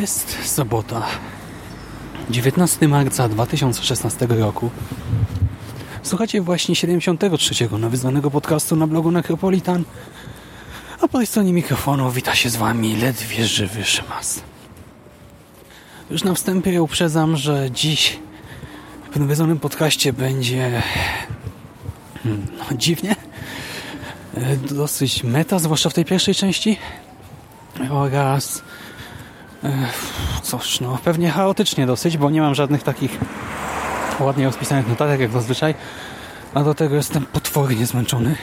Jest sobota, 19 marca 2016 roku. Słuchacie właśnie 73. nawiązanego podcastu na blogu Necropolitan, a po tej stronie mikrofonu wita się z Wami ledwie żywy Szymas. Już na wstępie uprzedzam, że dziś w nawiązanym podcaście będzie hmm, no, dziwnie, e, dosyć meta, zwłaszcza w tej pierwszej części oraz Cóż, no pewnie chaotycznie dosyć, bo nie mam żadnych takich ładnie rozpisanych notatek jak zazwyczaj, a do tego jestem potwornie zmęczony.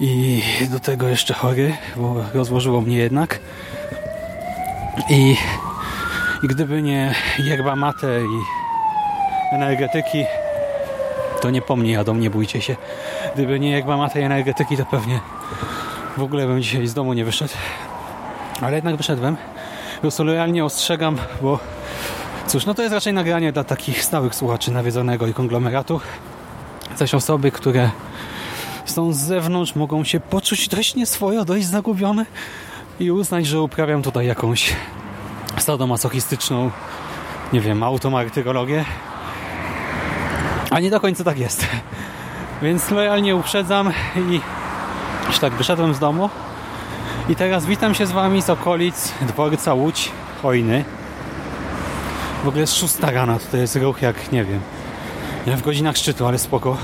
I do tego jeszcze chory, bo rozłożyło mnie jednak. I, i gdyby nie yerba mate i energetyki to nie po mnie jadą, nie bójcie się. Gdyby nie yerba mate i energetyki to pewnie w ogóle bym dzisiaj z domu nie wyszedł ale jednak wyszedłem. Lojalnie ostrzegam, bo cóż, no to jest raczej nagranie dla takich stałych słuchaczy nawiedzonego i konglomeratu. Zaś osoby, które są z zewnątrz, mogą się poczuć dość nieswojo, dość zagubione i uznać, że uprawiam tutaj jakąś sadomasochistyczną, nie wiem, automartyrologię. A nie do końca tak jest. Więc lojalnie uprzedzam i już tak wyszedłem z domu i teraz witam się z Wami z okolic dworca Łódź Hojny. W ogóle jest szósta rana, tutaj jest ruch jak, nie wiem, nie w godzinach szczytu, ale spoko.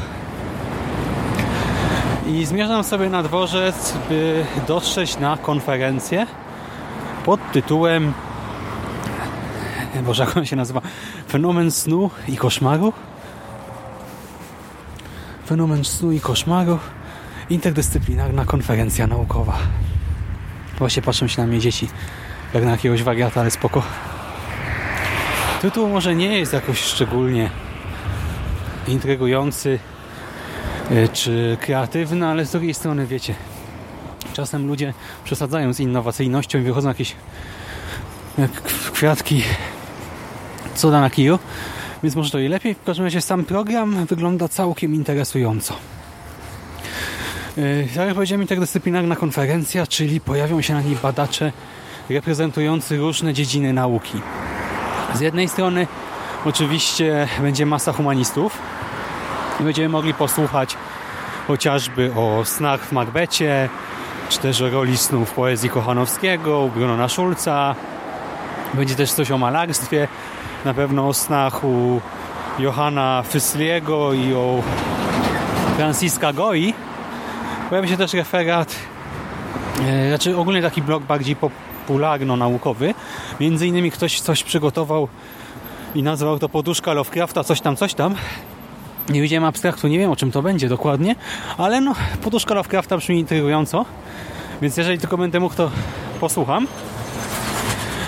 I zmierzam sobie na dworzec, by dotrzeć na konferencję pod tytułem Boże, jak on się nazywa? Fenomen snu i koszmaru? Fenomen snu i koszmaru interdyscyplinarna konferencja naukowa. Właśnie patrzą się na mnie dzieci, jak na jakiegoś wariata, ale spoko. Tytuł może nie jest jakoś szczególnie intrygujący e, czy kreatywny, ale z drugiej strony wiecie, czasem ludzie przesadzają z innowacyjnością i wychodzą jakieś jak kwiatki cuda na kiju, więc może to i lepiej. W każdym razie sam program wygląda całkiem interesująco. E, tak jak powiedziałem, interdyscyplinarna konferencja, czyli pojawią się na niej badacze reprezentujący różne dziedziny nauki. Z jednej strony oczywiście będzie masa humanistów. Będziemy mogli posłuchać chociażby o snach w Macbecie, czy też o roli snów poezji Kochanowskiego, u Brunona Schulza. Będzie też coś o malarstwie, na pewno o snach u Johanna Fysliego i o Franciska Goi. Pojawi się też referat, e, znaczy ogólnie taki blog bardziej popularno-naukowy. Między innymi ktoś coś przygotował i nazwał to poduszka Lovecrafta, coś tam, coś tam. Nie widziałem abstraktu, nie wiem o czym to będzie dokładnie, ale no, poduszka Lovecrafta brzmi intrygująco, więc jeżeli tylko będę mógł, to posłucham.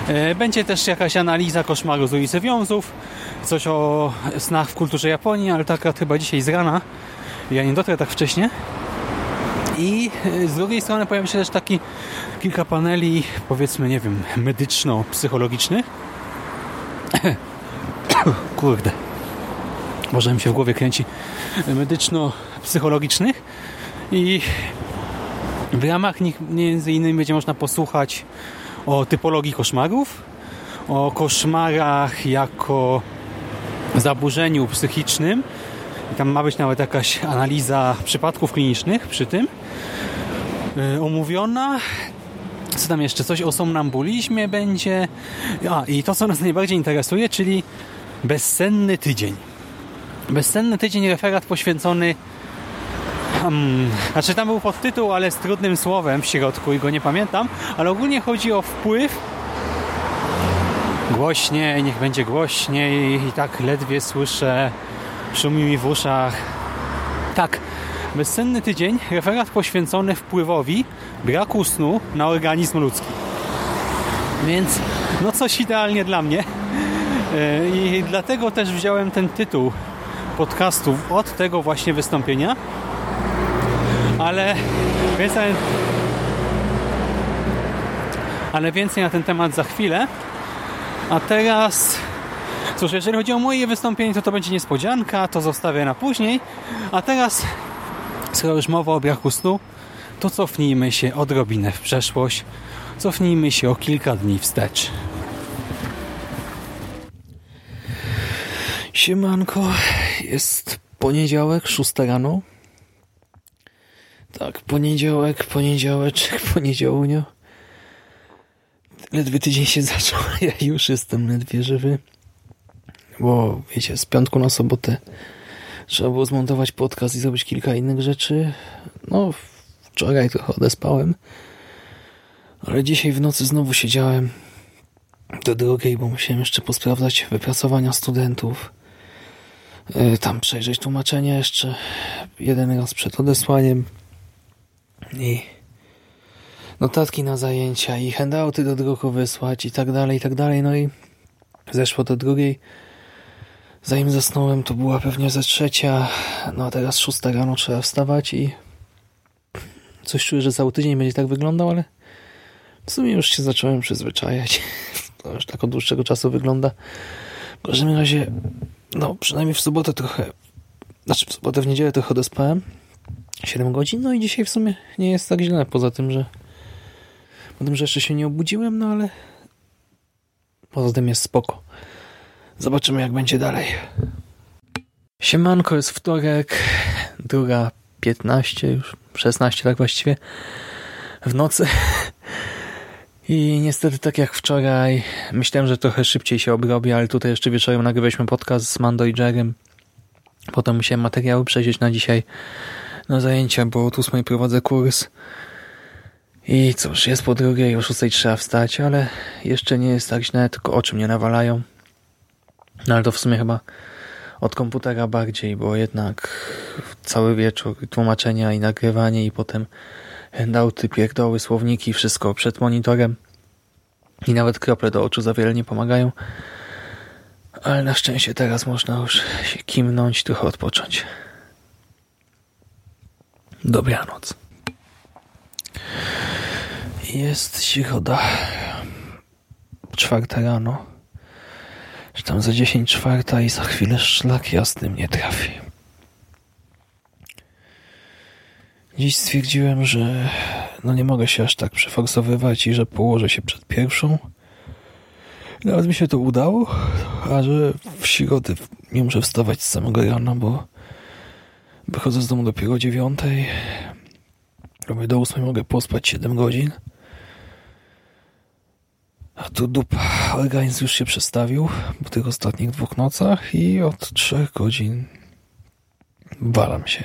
E, będzie też jakaś analiza koszmaru z ulicy Wiązów, coś o snach w kulturze Japonii, ale tak chyba dzisiaj z rana. Ja nie dotrę tak wcześnie. I e, z drugiej strony pojawi się też taki kilka paneli, powiedzmy, nie wiem, medyczno-psychologicznych. Kurde. Może mi się w głowie kręci medyczno-psychologicznych i w ramach nich między innymi będzie można posłuchać o typologii koszmarów, o koszmarach jako zaburzeniu psychicznym. I tam ma być nawet jakaś analiza przypadków klinicznych przy tym yy, omówiona. Co tam jeszcze? Coś o somnambulizmie będzie. A, i to, co nas najbardziej interesuje, czyli bezsenny tydzień. Bezsenny tydzień, referat poświęcony Hmm, znaczy tam był podtytuł, ale z trudnym słowem w środku i go nie pamiętam, ale ogólnie chodzi o wpływ głośniej, niech będzie głośniej i tak ledwie słyszę, szumi mi w uszach. Tak, bezsenny tydzień, referat poświęcony wpływowi braku snu na organizm ludzki. Więc no coś idealnie dla mnie. E, I dlatego też wziąłem ten tytuł podcastu od tego właśnie wystąpienia. Ale więcej, ale więcej na ten temat za chwilę. A teraz, cóż, jeżeli chodzi o moje wystąpienie, to to będzie niespodzianka, to zostawię na później. A teraz, skoro już mowa o braku snu, to cofnijmy się odrobinę w przeszłość. Cofnijmy się o kilka dni wstecz. Siemanko, jest poniedziałek, 6 rano. Tak, poniedziałek, poniedziałeczek, poniedziałunio. Ledwie tydzień się zaczął, ja już jestem ledwie żywy. Bo wiecie, z piątku na sobotę trzeba było zmontować podcast i zrobić kilka innych rzeczy. No, wczoraj trochę odespałem. Ale dzisiaj w nocy znowu siedziałem do drugiej, bo musiałem jeszcze posprawdzać wypracowania studentów. E, tam przejrzeć tłumaczenie jeszcze jeden raz przed odesłaniem i notatki na zajęcia i handouty do druku wysłać i tak dalej, i tak dalej. No i zeszło do drugiej. Zanim zasnąłem, to była pewnie ze trzecia. No a teraz szósta rano trzeba wstawać i coś czuję, że cały tydzień będzie tak wyglądał, ale w sumie już się zacząłem przyzwyczajać. To już tak od dłuższego czasu wygląda. W każdym razie, no przynajmniej w sobotę trochę, znaczy w sobotę, w niedzielę trochę dospałem. 7 godzin, no i dzisiaj w sumie nie jest tak źle, poza tym, że po tym, że jeszcze się nie obudziłem, no ale poza tym jest spoko. Zobaczymy, jak będzie dalej. Siemanko, jest wtorek, druga 15, już 16 tak właściwie, w nocy. I niestety tak jak wczoraj, myślałem, że trochę szybciej się obrobię, ale tutaj jeszcze wieczorem nagrywaliśmy podcast z Mando i Jerem. Potem musiałem materiały przejrzeć na dzisiaj na zajęcia, bo z mojej prowadzę kurs. I cóż, jest po drugiej, o szóstej trzeba wstać, ale jeszcze nie jest tak źle, tylko oczy mnie nawalają. No ale to w sumie chyba od komputera bardziej, bo jednak cały wieczór tłumaczenia i nagrywanie i potem handouty, pierdoły, słowniki, wszystko przed monitorem i nawet krople do oczu za wiele nie pomagają. Ale na szczęście teraz można już się kimnąć, trochę odpocząć. Dobranoc. Jest środa. Czwarta rano. Że tam za dziesięć czwarta i za chwilę szlak jasny mnie trafi. Dziś stwierdziłem, że no nie mogę się aż tak przeforsowywać i że położę się przed pierwszą. Nawet mi się to udało, a że w środę nie muszę wstawać z samego rana, bo wychodzę z domu dopiero o dziewiątej. Do ósmej, mogę pospać 7 godzin. A tu dupa, organizm już się przestawił po tych ostatnich dwóch nocach i od trzech godzin walam się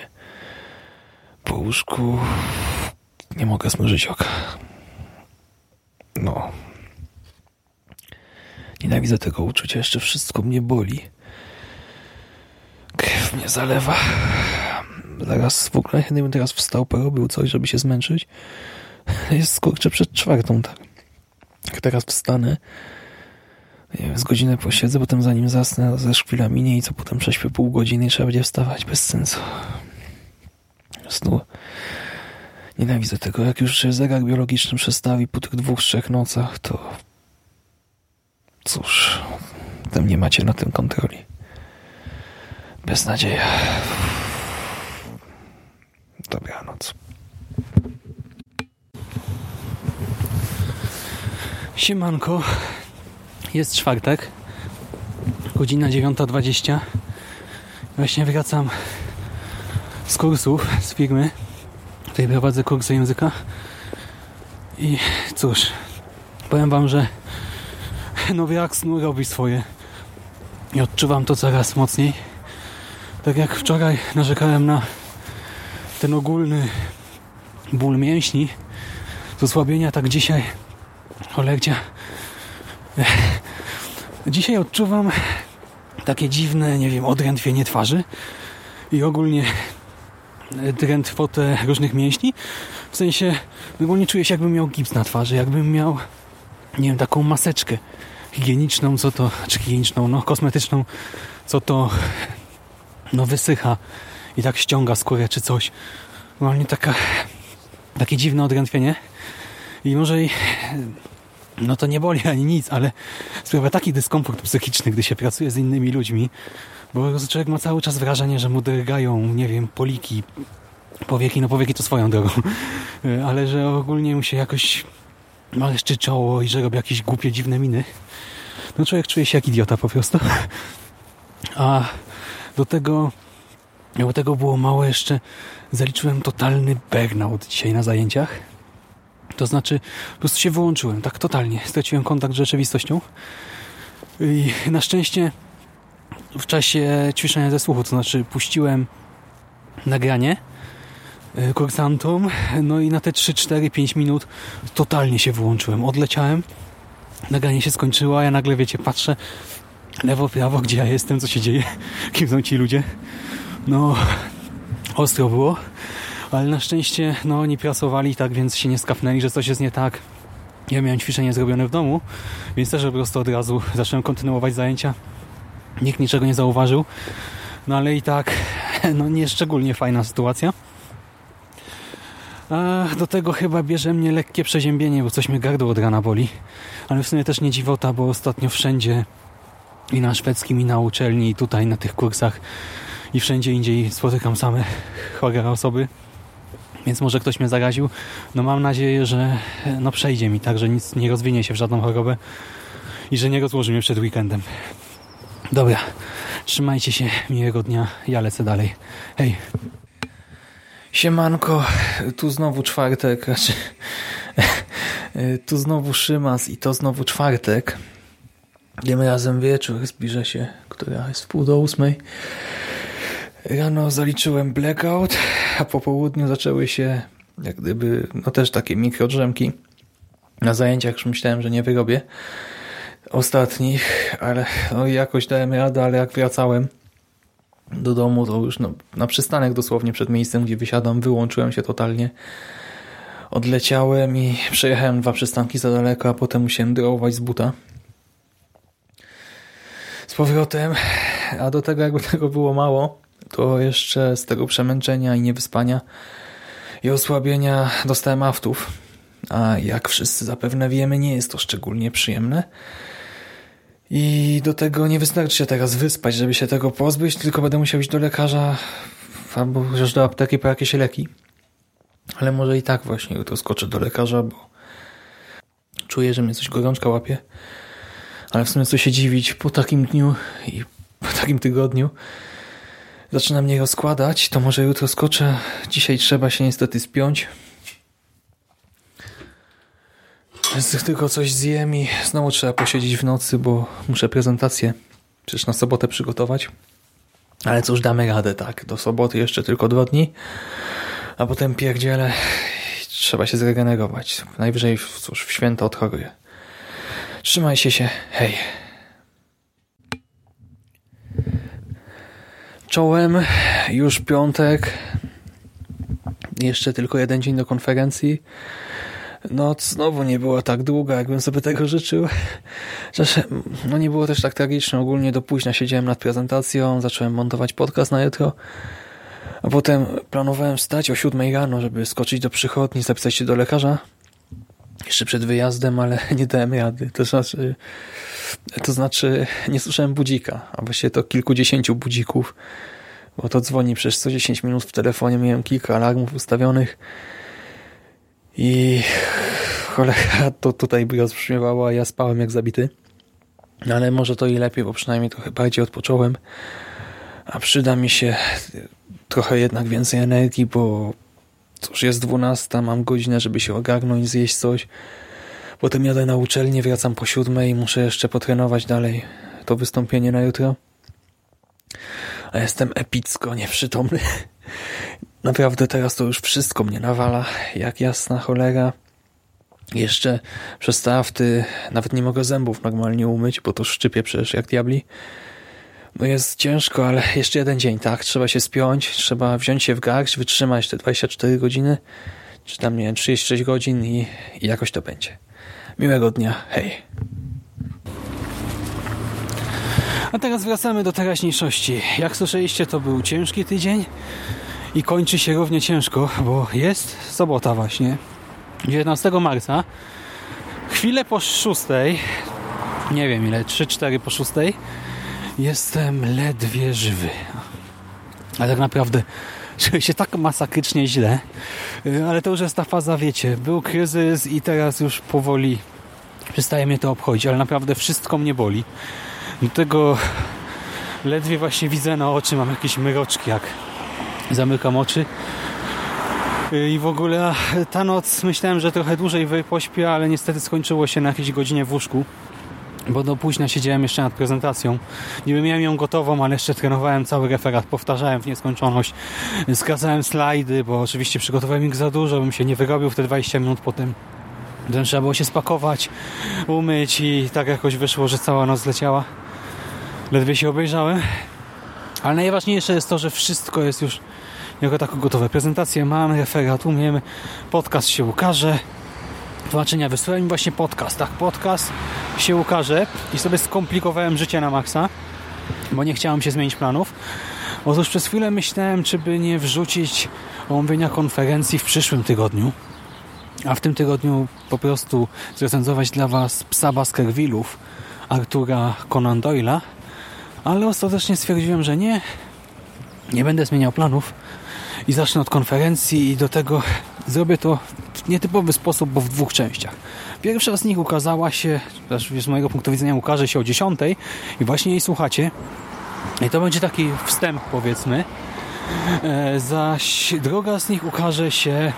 po łóżku. Nie mogę zmrużyć oka. No. Nienawidzę tego uczucia. Jeszcze wszystko mnie boli. Krew mnie zalewa. Zaraz w ogóle chętnie bym teraz wstał, porobił coś, żeby się zmęczyć. Jest skurczę przed czwartą, tak. Jak teraz wstanę, nie wiem, z godzinę posiedzę, potem zanim zasnę, ze chwila minie i co potem prześpię pół godziny i trzeba będzie wstawać. Bez sensu. Snu. Nienawidzę tego. Jak już się zegar biologiczny przestawi po tych dwóch, trzech nocach, to cóż, potem nie macie na tym kontroli. Beznadzieja. Dobranoc. Siemanko. Jest czwartek. Godzina 9.20. Właśnie wracam z kursów, z firmy. Tutaj prowadzę kursy języka. I cóż, powiem wam, że nowy jak snu robi swoje. I odczuwam to coraz mocniej. Tak jak wczoraj narzekałem na ten ogólny ból mięśni z osłabienia, tak dzisiaj cholercia dzisiaj odczuwam takie dziwne, nie wiem, odrętwienie twarzy i ogólnie drętwotę różnych mięśni. W sensie, ogólnie czuję się jakbym miał gips na twarzy, jakbym miał, nie wiem, taką maseczkę higieniczną, co to, czy higieniczną, no kosmetyczną, co to no wysycha i tak ściąga skórę czy coś. Normalnie taka, takie dziwne odrętwienie. I może i, no to nie boli ani nic, ale sprawia taki dyskomfort psychiczny, gdy się pracuje z innymi ludźmi, bo człowiek ma cały czas wrażenie, że mu drgają, nie wiem, poliki, powieki, no powieki to swoją drogą, ale że ogólnie mu się jakoś maleszczy czoło i że robi jakieś głupie, dziwne miny. No człowiek czuje się jak idiota po prostu. A do tego, do tego było mało jeszcze, zaliczyłem totalny burnout dzisiaj na zajęciach. To znaczy, po prostu się wyłączyłem, tak totalnie. Straciłem kontakt z rzeczywistością. I na szczęście w czasie ćwiczenia ze słuchu, to znaczy puściłem nagranie e, kursantom, no i na te 3, 4, 5 minut totalnie się wyłączyłem. Odleciałem, nagranie się skończyło, a ja nagle, wiecie, patrzę lewo, prawo, gdzie ja jestem, co się dzieje, kim są ci ludzie. No, ostro było, ale na szczęście no, oni pracowali tak, więc się nie skapnęli, że coś jest nie tak. Ja miałem ćwiczenie zrobione w domu, więc też po prostu od razu zacząłem kontynuować zajęcia. Nikt niczego nie zauważył, no ale i tak no, nie szczególnie fajna sytuacja. A do tego chyba bierze mnie lekkie przeziębienie, bo coś mnie gardło od rana boli. Ale w sumie też nie dziwota, bo ostatnio wszędzie i na szwedzkim, i na uczelni, i tutaj na tych kursach i wszędzie indziej spotykam same chore osoby. Więc może ktoś mnie zaraził. No mam nadzieję, że no przejdzie mi tak, że nic nie rozwinie się w żadną chorobę i że nie rozłoży mnie przed weekendem. Dobra, trzymajcie się, miłego dnia, ja lecę dalej. Hej. Siemanko, tu znowu czwartek, znaczy tu znowu Szymas i to znowu czwartek. Tym razem wieczór, zbliża się, która jest pół do ósmej. Rano zaliczyłem blackout, a po południu zaczęły się jak gdyby, no też takie mikrodrzemki. Na zajęciach już myślałem, że nie wyrobię ostatnich, ale no jakoś dałem radę, ale jak wracałem do domu, to już no, na przystanek dosłownie przed miejscem, gdzie wysiadam, wyłączyłem się totalnie. Odleciałem i przejechałem dwa przystanki za daleko, a potem musiałem drołować z buta. Z powrotem, a do tego jakby tego było mało, to jeszcze z tego przemęczenia i niewyspania i osłabienia dostałem aftów. A jak wszyscy zapewne wiemy, nie jest to szczególnie przyjemne. I do tego nie wystarczy się teraz wyspać, żeby się tego pozbyć, tylko będę musiał iść do lekarza albo chociaż do apteki po jakieś leki. Ale może i tak właśnie jutro skoczę do lekarza, bo czuję, że mnie coś gorączka łapie. Ale w sumie co się dziwić, po takim dniu i po takim tygodniu zaczyna mnie rozkładać, to może jutro skoczę. Dzisiaj trzeba się niestety spiąć. Tylko coś zjem i znowu trzeba posiedzieć w nocy, bo muszę prezentację przecież na sobotę przygotować. Ale cóż, damy radę, tak. Do soboty jeszcze tylko dwa dni, a potem pierdzielę trzeba się zregenerować. Najwyżej, cóż, w święto odchoruję. Trzymaj się się, hej. Czołem, już piątek. Jeszcze tylko jeden dzień do konferencji. Noc znowu nie była tak długa, jakbym sobie tego życzył. No nie było też tak tragicznie. Ogólnie do późna siedziałem nad prezentacją, zacząłem montować podcast na jutro. A potem planowałem wstać o siódmej rano, żeby skoczyć do przychodni, zapisać się do lekarza. Jeszcze przed wyjazdem, ale nie dałem rady. To znaczy, To znaczy, nie słyszałem budzika, a właściwie to kilkudziesięciu budzików, bo to dzwoni przez co 10 minut w telefonie, miałem kilka alarmów ustawionych i cholera to tutaj by rozbrzmiewało, a ja spałem jak zabity. Ale może to i lepiej, bo przynajmniej trochę bardziej odpocząłem, a przyda mi się trochę jednak więcej energii, bo cóż, jest dwunasta, mam godzinę, żeby się ogarnąć, zjeść coś, Potem jadę na uczelnię, wracam po siódmej i muszę jeszcze potrenować dalej to wystąpienie na jutro. A jestem epicko nieprzytomny. Naprawdę teraz to już wszystko mnie nawala, jak jasna cholera. Jeszcze przez te afty nawet nie mogę zębów normalnie umyć, bo to szczypie przecież jak diabli. No jest ciężko, ale jeszcze jeden dzień, tak? Trzeba się spiąć, trzeba wziąć się w garść, wytrzymać te 24 godziny, czy tam, nie wiem, 36 godzin i, i jakoś to będzie. Miłego dnia. Hej. A teraz wracamy do teraźniejszości. Jak słyszeliście, to był ciężki tydzień i kończy się równie ciężko, bo jest sobota właśnie. 19 marca. Chwilę po szóstej, nie wiem ile, 3-4 po szóstej, jestem ledwie żywy. Ale tak naprawdę czuję się tak masakrycznie źle, y, ale to już jest ta faza, wiecie, był kryzys i teraz już powoli przestaje mnie to obchodzić, ale naprawdę wszystko mnie boli. Do tego ledwie właśnie widzę na oczy, mam jakieś myroczki, jak zamykam oczy. Y, I w ogóle ta noc myślałem, że trochę dłużej pośpię, ale niestety skończyło się na jakiejś godzinie w łóżku bo do późna siedziałem jeszcze nad prezentacją. Niby miałem ją gotową, ale jeszcze trenowałem cały referat, powtarzałem w nieskończoność, skracałem slajdy, bo oczywiście przygotowałem ich za dużo, bym się nie wyrobił w te 20 minut potem. Potem trzeba było się spakować, umyć i tak jakoś wyszło, że cała noc leciała. Ledwie się obejrzałem. Ale najważniejsze jest to, że wszystko jest już jako tako gotowe. Prezentację mam, referat umiem, podcast się ukaże, tłumaczenia wysłałem właśnie podcast. Tak, podcast się ukaże i sobie skomplikowałem życie na maksa, bo nie chciałem się zmienić planów. Otóż przez chwilę myślałem, czy by nie wrzucić omówienia konferencji w przyszłym tygodniu, a w tym tygodniu po prostu zrecenzować dla Was Psa Baskervillów Artura Conan Doyle'a, ale ostatecznie stwierdziłem, że nie, nie będę zmieniał planów i zacznę od konferencji i do tego zrobię to w nietypowy sposób, bo w dwóch częściach. Pierwsza z nich ukazała się, z mojego punktu widzenia ukaże się o 10 i właśnie jej słuchacie. I to będzie taki wstęp powiedzmy. E, zaś druga z nich ukaże się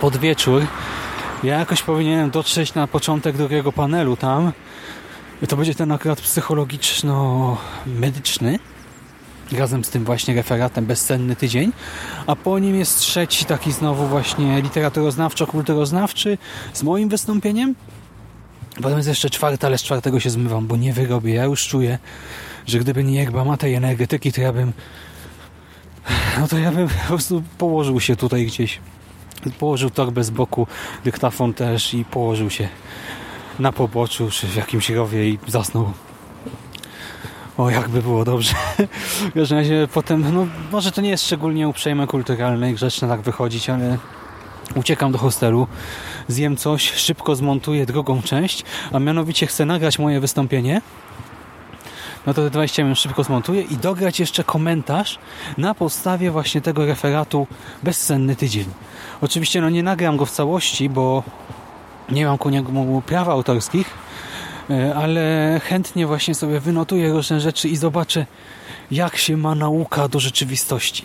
pod wieczór. Ja jakoś powinienem dotrzeć na początek drugiego panelu tam. To będzie ten akurat psychologiczno-medyczny razem z tym właśnie referatem Bezcenny Tydzień, a po nim jest trzeci taki znowu właśnie literaturoznawczo-kulturoznawczy z moim wystąpieniem. Potem jest jeszcze czwarty, ale z czwartego się zmywam, bo nie wyrobię. Ja już czuję, że gdyby nie Jakba tej energetyki, to ja bym no to ja bym po prostu położył się tutaj gdzieś. Położył torbę z boku, dyktafon też i położył się na poboczu czy w jakimś rowie i zasnął o, jakby było dobrze. W każdym razie potem, no może to nie jest szczególnie uprzejme, kulturalne i grzeczne tak wychodzić, ale uciekam do hostelu, zjem coś, szybko zmontuję drugą część, a mianowicie chcę nagrać moje wystąpienie no to te 20 minut szybko zmontuję i dograć jeszcze komentarz na podstawie właśnie tego referatu Bezsenny Tydzień. Oczywiście no nie nagram go w całości, bo nie mam ku niemu praw autorskich, ale chętnie właśnie sobie wynotuję różne rzeczy i zobaczę, jak się ma nauka do rzeczywistości.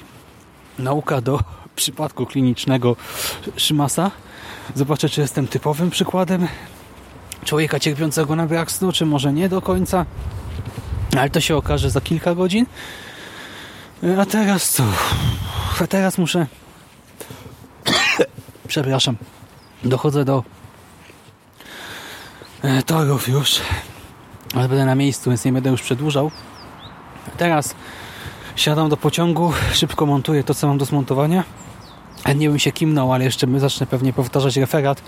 Nauka do przypadku klinicznego Szymasa. Zobaczę, czy jestem typowym przykładem człowieka cierpiącego na brak snu, czy może nie do końca. Ale to się okaże za kilka godzin. E, a teraz co? A teraz muszę... Przepraszam. Dochodzę do E, torów już. Ale będę na miejscu, więc nie będę już przedłużał. Teraz siadam do pociągu, szybko montuję to, co mam do zmontowania. Nie bym się kimnął, ale jeszcze zacznę pewnie powtarzać referat.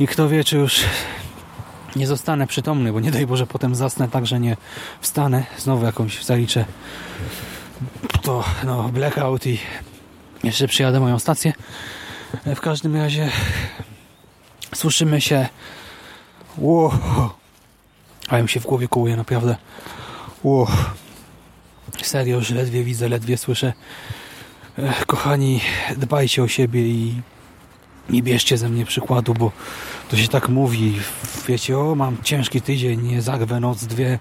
I kto wie, czy już nie zostanę przytomny, bo nie daj Boże potem zasnę tak, że nie wstanę. Znowu jakąś zaliczę to no, blackout i jeszcze przyjadę moją stację. E, w każdym razie słyszymy się Wow. A mi się w głowie kołuje naprawdę. Uff. Serio, już ledwie widzę, ledwie słyszę. Ech, kochani, dbajcie o siebie i nie bierzcie ze mnie przykładu, bo to się tak mówi. Wiecie, o, mam ciężki tydzień, nie zagrwę noc, dwie,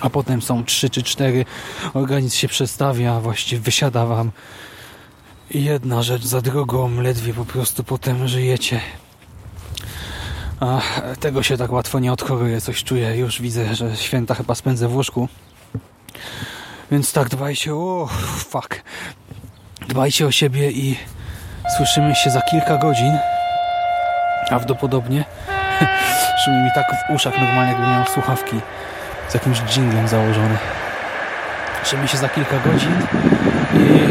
a potem są trzy czy cztery. Organizm się przestawia, właściwie wysiada wam jedna rzecz za drugą, ledwie po prostu potem żyjecie. A tego się tak łatwo nie odchoruje, coś czuję. Już widzę, że święta chyba spędzę w łóżku. Więc tak, dbajcie, o fuck. Dbajcie o siebie i słyszymy się za kilka godzin. Prawdopodobnie. Szumi mi tak w uszach normalnie, jakbym miał słuchawki z jakimś dżinglem założone. Słyszymy się za kilka godzin i